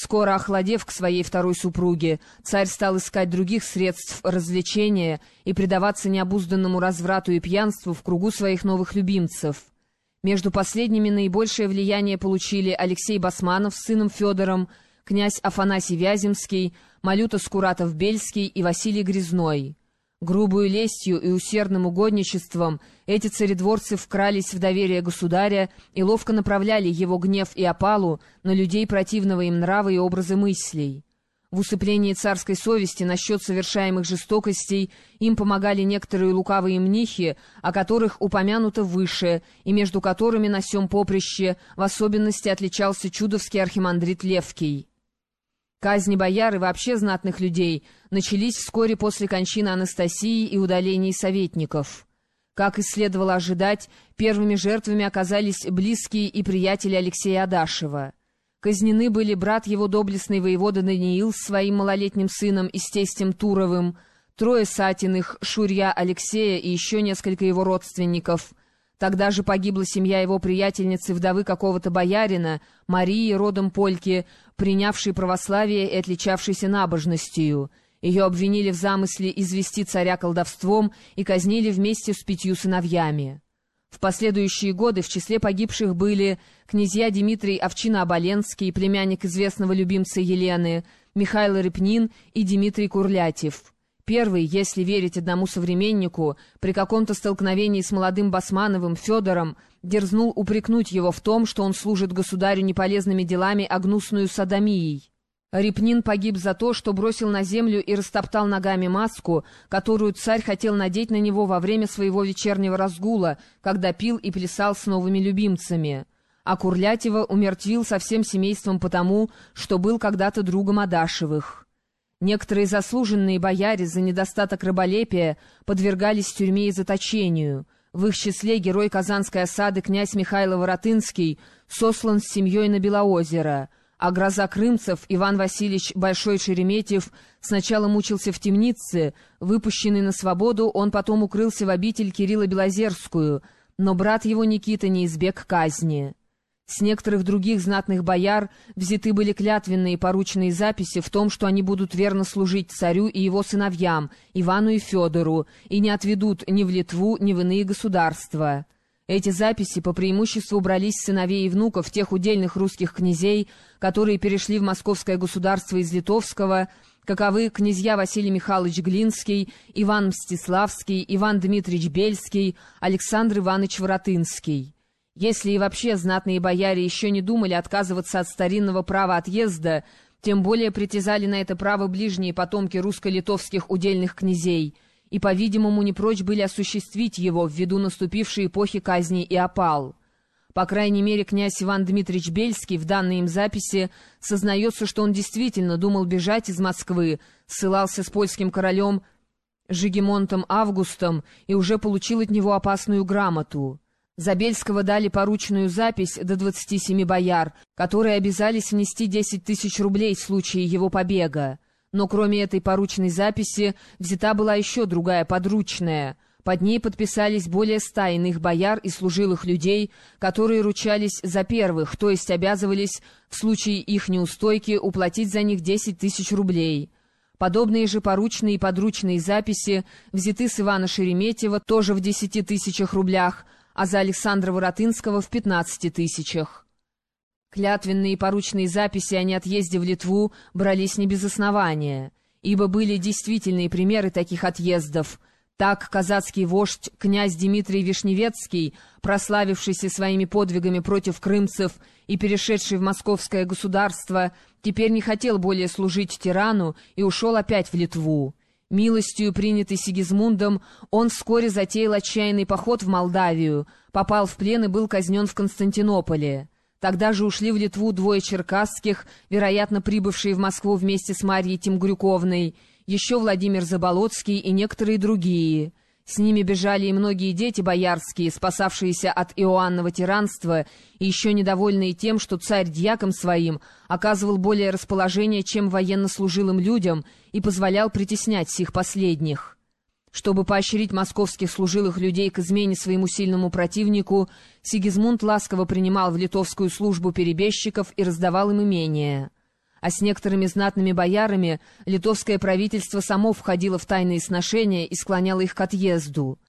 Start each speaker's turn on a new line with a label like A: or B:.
A: Скоро охладев к своей второй супруге, царь стал искать других средств развлечения и предаваться необузданному разврату и пьянству в кругу своих новых любимцев. Между последними наибольшее влияние получили Алексей Басманов с сыном Федором, князь Афанасий Вяземский, Малюта Скуратов-Бельский и Василий Грязной. Грубую лестью и усердным угодничеством эти царедворцы вкрались в доверие государя и ловко направляли его гнев и опалу на людей противного им нрава и образы мыслей. В усыплении царской совести насчет совершаемых жестокостей им помогали некоторые лукавые мнихи, о которых упомянуто выше, и между которыми на сём поприще в особенности отличался чудовский архимандрит Левкий. Казни бояр и вообще знатных людей начались вскоре после кончины Анастасии и удаления советников. Как и следовало ожидать, первыми жертвами оказались близкие и приятели Алексея Адашева. Казнены были брат его доблестный воевода Даниил с своим малолетним сыном и с тестем Туровым, трое Сатиных, Шурья Алексея и еще несколько его родственников — Тогда же погибла семья его приятельницы, вдовы какого-то боярина, Марии, родом Польки, принявшей православие и отличавшейся набожностью. Ее обвинили в замысле извести царя колдовством и казнили вместе с пятью сыновьями. В последующие годы в числе погибших были князья Дмитрий Овчина-Оболенский, племянник известного любимца Елены, Михаил Репнин и Дмитрий Курлятев. Первый, если верить одному современнику, при каком-то столкновении с молодым Басмановым Федором дерзнул упрекнуть его в том, что он служит государю неполезными делами, а гнусную садомией. Репнин погиб за то, что бросил на землю и растоптал ногами маску, которую царь хотел надеть на него во время своего вечернего разгула, когда пил и плясал с новыми любимцами. А Курлятева умертвил со всем семейством потому, что был когда-то другом Адашевых. Некоторые заслуженные бояре за недостаток раболепия подвергались тюрьме и заточению. В их числе герой Казанской осады князь Михаил Воротынский сослан с семьей на Белоозеро, а гроза крымцев Иван Васильевич Большой Шереметьев сначала мучился в темнице, выпущенный на свободу, он потом укрылся в обитель Кирилла Белозерскую, но брат его Никита не избег казни. С некоторых других знатных бояр взяты были клятвенные порученные записи в том, что они будут верно служить царю и его сыновьям, Ивану и Федору, и не отведут ни в Литву, ни в иные государства. Эти записи по преимуществу брались сыновей и внуков тех удельных русских князей, которые перешли в московское государство из литовского, каковы князья Василий Михайлович Глинский, Иван Мстиславский, Иван Дмитриевич Бельский, Александр Иванович Воротынский. Если и вообще знатные бояре еще не думали отказываться от старинного права отъезда, тем более притязали на это право ближние потомки русско-литовских удельных князей, и, по-видимому, не прочь были осуществить его ввиду наступившей эпохи казни и опал. По крайней мере, князь Иван Дмитриевич Бельский в данной им записи сознается, что он действительно думал бежать из Москвы, ссылался с польским королем Жигемонтом Августом и уже получил от него опасную грамоту. Забельского дали порученную запись до 27 бояр, которые обязались внести 10 тысяч рублей в случае его побега. Но кроме этой порученной записи взята была еще другая подручная. Под ней подписались более ста иных бояр и служилых людей, которые ручались за первых, то есть обязывались в случае их неустойки уплатить за них 10 тысяч рублей. Подобные же поручные и подручные записи взяты с Ивана Шереметьева тоже в 10 тысячах рублях, а за Александра Воротынского в 15 тысячах. Клятвенные и поручные записи о неотъезде в Литву брались не без основания, ибо были действительные примеры таких отъездов. Так казацкий вождь князь Дмитрий Вишневецкий, прославившийся своими подвигами против крымцев и перешедший в московское государство, теперь не хотел более служить тирану и ушел опять в Литву. Милостью, принятый Сигизмундом, он вскоре затеял отчаянный поход в Молдавию, попал в плен и был казнен в Константинополе. Тогда же ушли в Литву двое черкасских, вероятно, прибывшие в Москву вместе с Марьей Тимгрюковной, еще Владимир Заболоцкий и некоторые другие — с ними бежали и многие дети боярские, спасавшиеся от Иоаннова тиранства и еще недовольные тем, что царь дьяком своим оказывал более расположение, чем военнослужилым людям, и позволял притеснять всех последних. Чтобы поощрить московских служилых людей к измене своему сильному противнику, Сигизмунд ласково принимал в литовскую службу перебежчиков и раздавал им имения. А с некоторыми знатными боярами литовское правительство само входило в тайные сношения и склоняло их к отъезду.